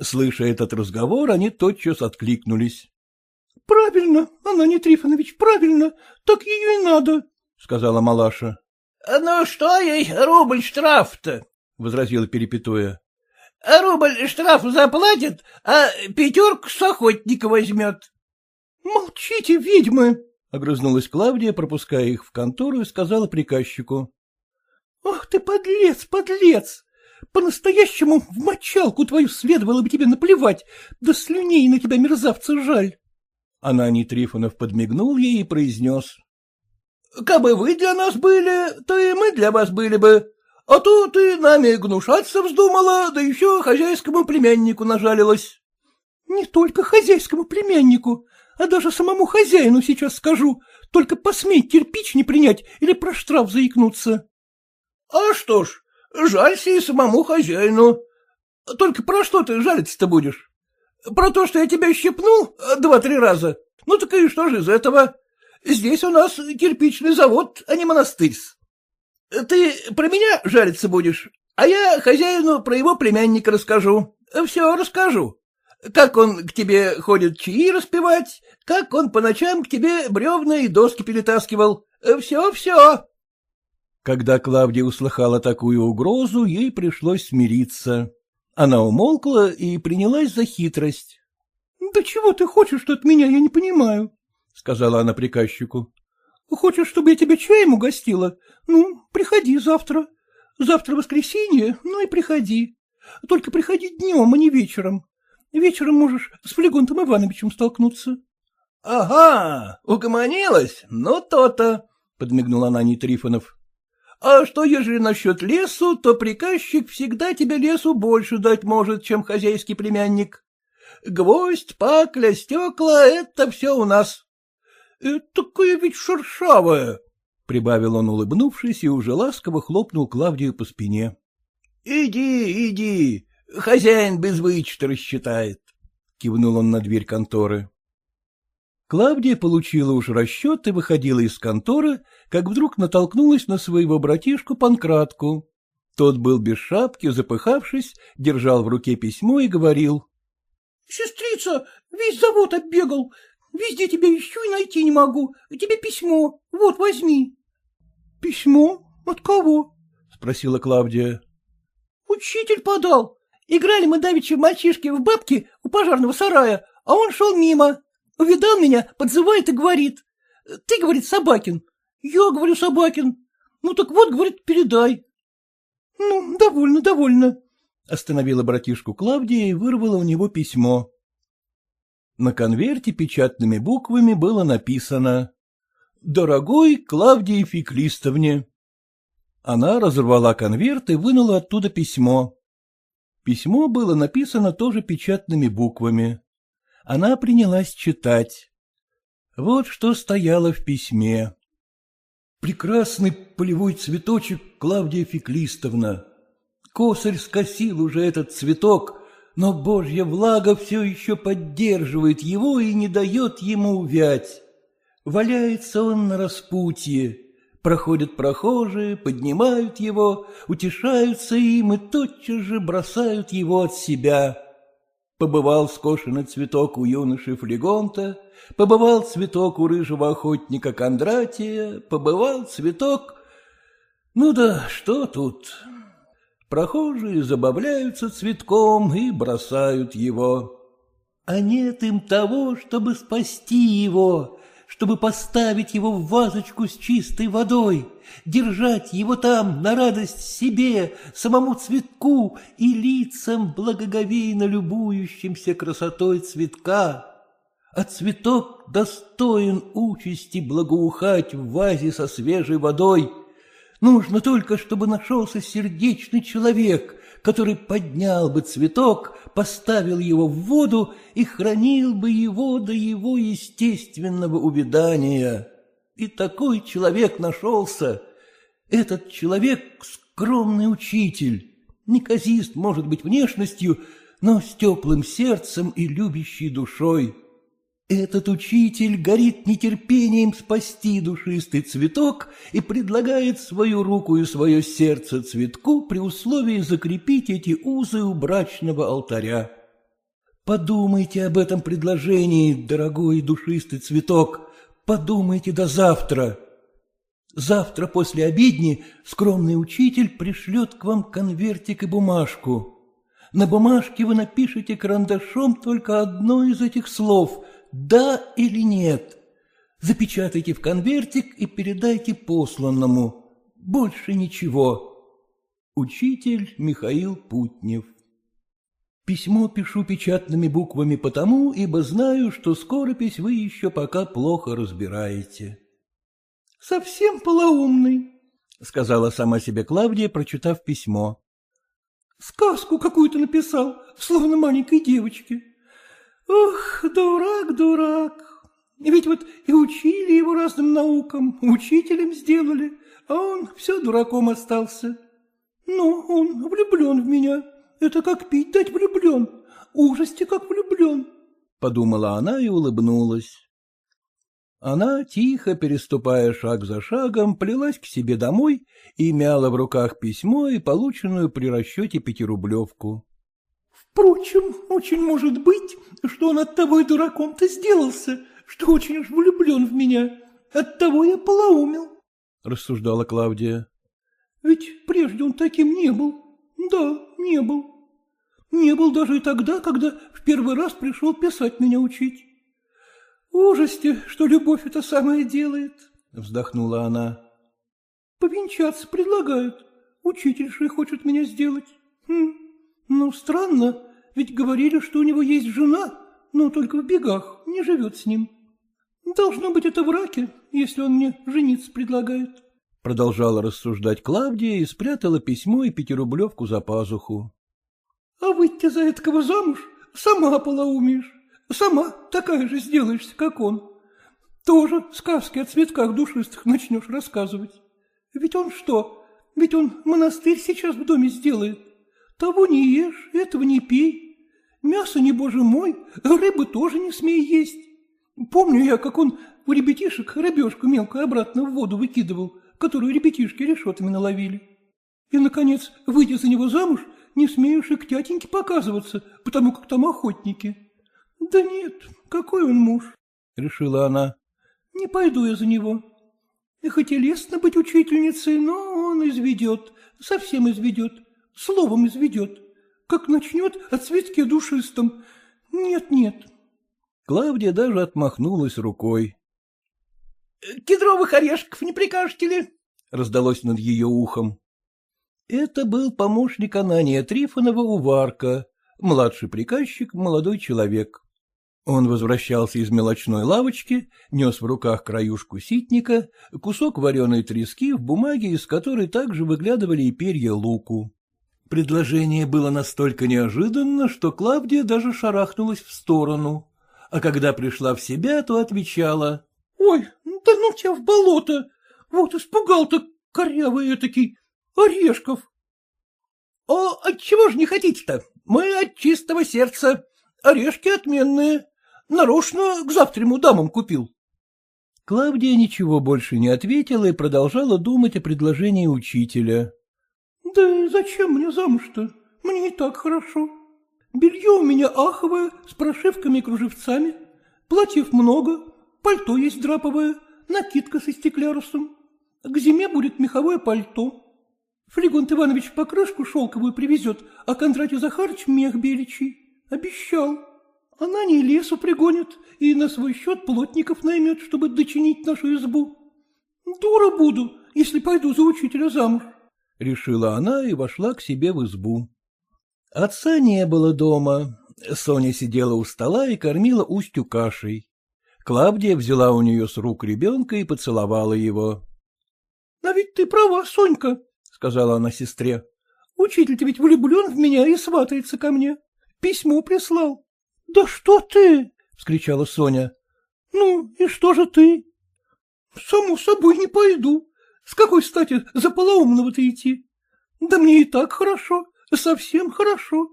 Слыша этот разговор, они тотчас откликнулись. — Правильно, Анани Трифонович, правильно, так ее и надо, — сказала малаша. — Ну что ей рубль штраф-то? — возразила перепетуя. — Рубль штраф заплатит, а пятерку с охотника возьмет. — Молчите, ведьмы! — огрызнулась Клавдия, пропуская их в контору, и сказала приказчику. — Ах ты, подлец, подлец! По-настоящему в мочалку твою следовало бы тебе наплевать, да слюней на тебя, мерзавца, жаль. Ананий Трифонов подмигнул ей и произнес. — Кабы вы для нас были, то и мы для вас были бы. А то ты нами гнушаться вздумала, да еще хозяйскому племяннику нажалилась. — Не только хозяйскому племяннику, а даже самому хозяину сейчас скажу, только посмей кирпич не принять или про штраф заикнуться. — А что ж, Жалься и самому хозяину. Только про что ты жалиться-то будешь? Про то, что я тебя щепнул два-три раза? Ну так и что же из этого? Здесь у нас кирпичный завод, а не монастырь. Ты про меня жалиться будешь, а я хозяину про его племянника расскажу. Все расскажу. Как он к тебе ходит чаи распевать, как он по ночам к тебе бревна и доски перетаскивал. Все-все. Когда Клавдия услыхала такую угрозу, ей пришлось смириться. Она умолкла и принялась за хитрость. — Да чего ты хочешь от меня, я не понимаю, — сказала она приказчику. — Хочешь, чтобы я тебя чаем угостила? Ну, приходи завтра. Завтра воскресенье, ну и приходи. Только приходи днем, а не вечером. Вечером можешь с Флегонтом Ивановичем столкнуться. — Ага, угомонилась? Ну, то-то, — подмигнул она Трифонов. — А что, ежели насчет лесу, то приказчик всегда тебе лесу больше дать может, чем хозяйский племянник. Гвоздь, пакля, стекла — это все у нас. Э, — Такое ведь шершавое, — прибавил он, улыбнувшись, и уже ласково хлопнул Клавдию по спине. — Иди, иди, хозяин без вычета рассчитает, — кивнул он на дверь конторы. Клавдия получила уж расчет и выходила из конторы, как вдруг натолкнулась на своего братишку Панкратку. Тот был без шапки, запыхавшись, держал в руке письмо и говорил. — Сестрица, весь завод оббегал, везде тебя ищу и найти не могу. Тебе письмо, вот возьми. — Письмо? От кого? — спросила Клавдия. — Учитель подал. Играли мы давеча мальчишки в бабки у пожарного сарая, а он шел мимо. Увидал меня, подзывает и говорит. Ты, говорит, Собакин. Я, говорю, Собакин. Ну так вот, говорит, передай. Ну, довольно, довольно. Остановила братишку Клавдия и вырвала у него письмо. На конверте печатными буквами было написано «Дорогой Клавдии Феклистовне». Она разорвала конверт и вынула оттуда письмо. Письмо было написано тоже печатными буквами она принялась читать. Вот что стояло в письме. «Прекрасный полевой цветочек Клавдия Феклистовна. Косарь скосил уже этот цветок, но божья влага все еще поддерживает его и не дает ему увять. Валяется он на распутье». Проходят прохожие, поднимают его, утешаются им и тотчас же бросают его от себя. Побывал скошенный цветок у юноши Флегонта, побывал цветок у рыжего охотника Кондратия, побывал цветок... Ну да что тут? Прохожие забавляются цветком и бросают его. А нет им того, чтобы спасти его, чтобы поставить его в вазочку с чистой водой, держать его там на радость себе, самому цветку и лицам, благоговейно любующимся красотой цветка. А цветок достоин участи благоухать в вазе со свежей водой. Нужно только, чтобы нашелся сердечный человек, который поднял бы цветок, поставил его в воду и хранил бы его до его естественного увядания. И такой человек нашелся. Этот человек — скромный учитель, неказист, может быть, внешностью, но с теплым сердцем и любящей душой. Этот учитель горит нетерпением спасти душистый цветок и предлагает свою руку и свое сердце цветку при условии закрепить эти узы у брачного алтаря. Подумайте об этом предложении, дорогой душистый цветок, подумайте до завтра. Завтра после обедни скромный учитель пришлет к вам конвертик и бумажку. На бумажке вы напишите карандашом только одно из этих слов — да или нет. Запечатайте в конвертик и передайте посланному. Больше ничего. Учитель Михаил Путнев. Письмо пишу печатными буквами потому, ибо знаю, что скоропись вы еще пока плохо разбираете. — Совсем полоумный, — сказала сама себе Клавдия, прочитав письмо. — Сказку какую-то написал, словно маленькой девочке. Ох, дурак, дурак. Ведь вот и учили его разным наукам, учителем сделали, а он все дураком остался. Ну, он влюблен в меня. Это как пить дать влюблен. Ужасти как влюблен. Подумала она и улыбнулась. Она, тихо переступая шаг за шагом, плелась к себе домой и мяла в руках письмо и полученную при расчете пятирублевку. Впрочем, очень может быть, что он от того и дураком-то сделался, что очень уж влюблен в меня. Оттого я полоумел, — рассуждала Клавдия. Ведь прежде он таким не был. Да, не был. Не был даже и тогда, когда в первый раз пришел писать меня учить. Ужасти, что любовь это самое делает, — вздохнула она. Повенчаться предлагают. Учительша хочет меня сделать. Хм, ну, странно, ведь говорили, что у него есть жена, но только в бегах, не живет с ним. Должно быть, это в раке, если он мне жениться предлагает. Продолжала рассуждать Клавдия и спрятала письмо и пятирублевку за пазуху. — А выйти за этого замуж сама полоумеешь, сама такая же сделаешься, как он. Тоже сказки о цветках душистых начнешь рассказывать. Ведь он что? Ведь он монастырь сейчас в доме сделает. Того не ешь, этого не пей. Мясо не, боже мой, рыбы тоже не смей есть. Помню я, как он у ребятишек рыбешку мелкую обратно в воду выкидывал, которую ребятишки решетами наловили. И, наконец, выйдя за него замуж, не смеешь и к тятеньке показываться, потому как там охотники. Да нет, какой он муж, — решила она. Не пойду я за него. Хоть и лестно быть учительницей, но он изведет, совсем изведет, словом изведет. Как начнет о цветке душистом. Нет-нет. Клавдия даже отмахнулась рукой. — Кедровых орешков не прикажете ли? — раздалось над ее ухом. Это был помощник Анания Трифонова Уварка, младший приказчик, молодой человек. Он возвращался из мелочной лавочки, нес в руках краюшку ситника, кусок вареной трески в бумаге, из которой также выглядывали и перья луку. Предложение было настолько неожиданно, что Клавдия даже шарахнулась в сторону, а когда пришла в себя, то отвечала. — Ой, да ну тебя в болото! Вот испугал-то корявый этакий Орешков. — А отчего же не хотите-то? Мы от чистого сердца. Орешки отменные. Нарочно к завтраму дамам купил. Клавдия ничего больше не ответила и продолжала думать о предложении учителя. — Да зачем мне замуж-то? Мне и так хорошо. Белье у меня аховое, с прошивками и кружевцами. Платьев много, пальто есть драповое, накидка со стеклярусом. К зиме будет меховое пальто. Флегонт Иванович покрышку шелковую привезет, а Кондратий Захарыч мех беличий. Обещал. Она не лесу пригонит и на свой счет плотников наймет, чтобы дочинить нашу избу. Дура буду, если пойду за учителя замуж. — решила она и вошла к себе в избу. Отца не было дома. Соня сидела у стола и кормила Устю кашей. Клавдия взяла у нее с рук ребенка и поцеловала его. — А ведь ты права, Сонька, — сказала она сестре. — Учитель-то ведь влюблен в меня и сватается ко мне. Письмо прислал. — Да что ты? — вскричала Соня. — Ну, и что же ты? — Само собой не пойду. С какой стати за полоумного-то идти? Да мне и так хорошо, совсем хорошо.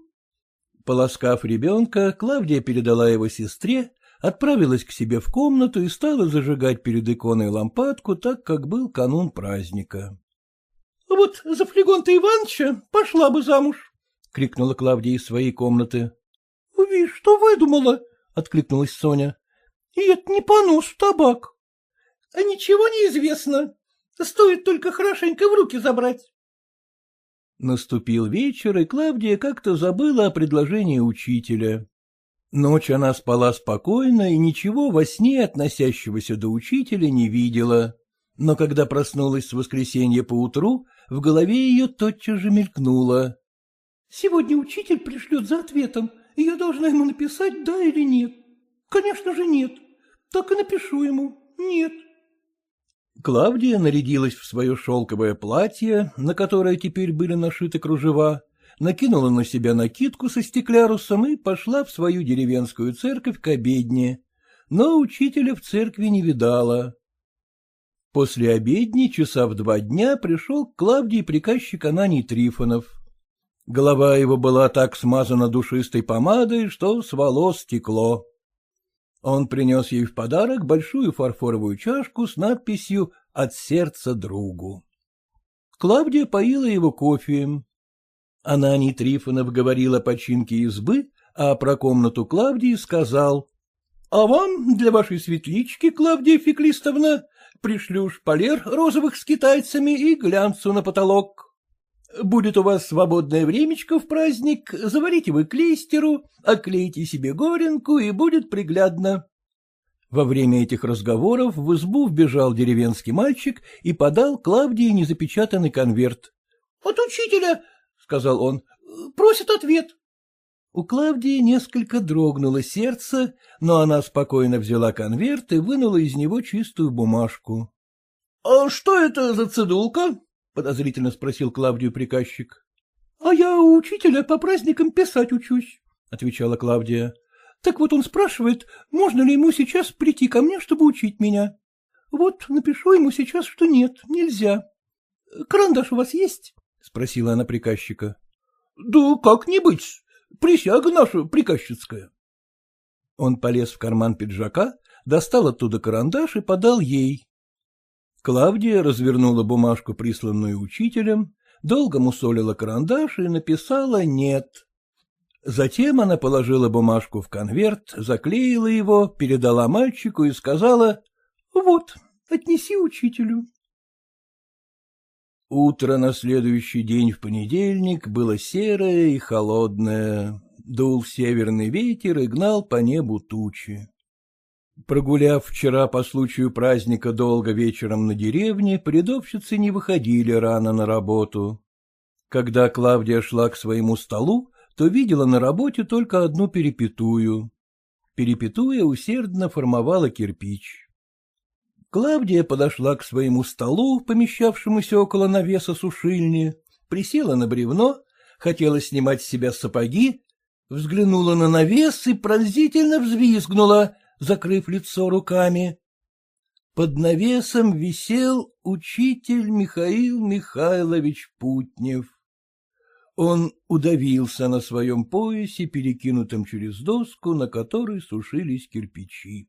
Полоскав ребенка, Клавдия передала его сестре, отправилась к себе в комнату и стала зажигать перед иконой лампадку, так как был канун праздника. — Вот за Флегонта Ивановича пошла бы замуж, — крикнула Клавдия из своей комнаты. — Видишь, что выдумала, — откликнулась Соня. — И это не понос табак. — А ничего не известно, Стоит только хорошенько в руки забрать. Наступил вечер, и Клавдия как-то забыла о предложении учителя. Ночь она спала спокойно и ничего во сне, относящегося до учителя, не видела. Но когда проснулась с воскресенья поутру, в голове ее тотчас же мелькнуло. — Сегодня учитель пришлет за ответом, и я должна ему написать «да» или «нет». Конечно же, нет. Так и напишу ему «нет». Клавдия нарядилась в свое шелковое платье, на которое теперь были нашиты кружева, накинула на себя накидку со стеклярусом и пошла в свою деревенскую церковь к обедне, но учителя в церкви не видала. После обедни часа в два дня пришел к Клавдии приказчик Ананий Трифонов. Голова его была так смазана душистой помадой, что с волос стекло. Он принес ей в подарок большую фарфоровую чашку с надписью «От сердца другу». Клавдия поила его кофеем. Ананий Трифонов говорил о починке избы, а про комнату Клавдии сказал. — А вам для вашей светлички, Клавдия Феклистовна, пришлю шпалер розовых с китайцами и глянцу на потолок. Будет у вас свободное времечко в праздник, заварите вы клейстеру, оклейте себе горенку, и будет приглядно. Во время этих разговоров в избу вбежал деревенский мальчик и подал Клавдии незапечатанный конверт. — От учителя, — сказал он, — просит ответ. У Клавдии несколько дрогнуло сердце, но она спокойно взяла конверт и вынула из него чистую бумажку. — А что это за цедулка? — подозрительно спросил Клавдию приказчик. — А я у учителя по праздникам писать учусь, — отвечала Клавдия. — Так вот он спрашивает, можно ли ему сейчас прийти ко мне, чтобы учить меня. Вот напишу ему сейчас, что нет, нельзя. Карандаш у вас есть? — спросила она приказчика. — Да как-нибудь. Присяга наша приказчицкая. Он полез в карман пиджака, достал оттуда карандаш и подал ей. Клавдия развернула бумажку, присланную учителем, долго мусолила карандаш и написала «нет». Затем она положила бумажку в конверт, заклеила его, передала мальчику и сказала «Вот, отнеси учителю». Утро на следующий день в понедельник было серое и холодное. Дул северный ветер и гнал по небу тучи. Прогуляв вчера по случаю праздника долго вечером на деревне, придовщицы не выходили рано на работу. Когда Клавдия шла к своему столу, то видела на работе только одну перепетую. Перепетуя усердно формовала кирпич. Клавдия подошла к своему столу, помещавшемуся около навеса сушильни, присела на бревно, хотела снимать с себя сапоги, взглянула на навес и пронзительно взвизгнула, закрыв лицо руками. Под навесом висел учитель Михаил Михайлович Путнев. Он удавился на своем поясе, перекинутом через доску, на которой сушились кирпичи.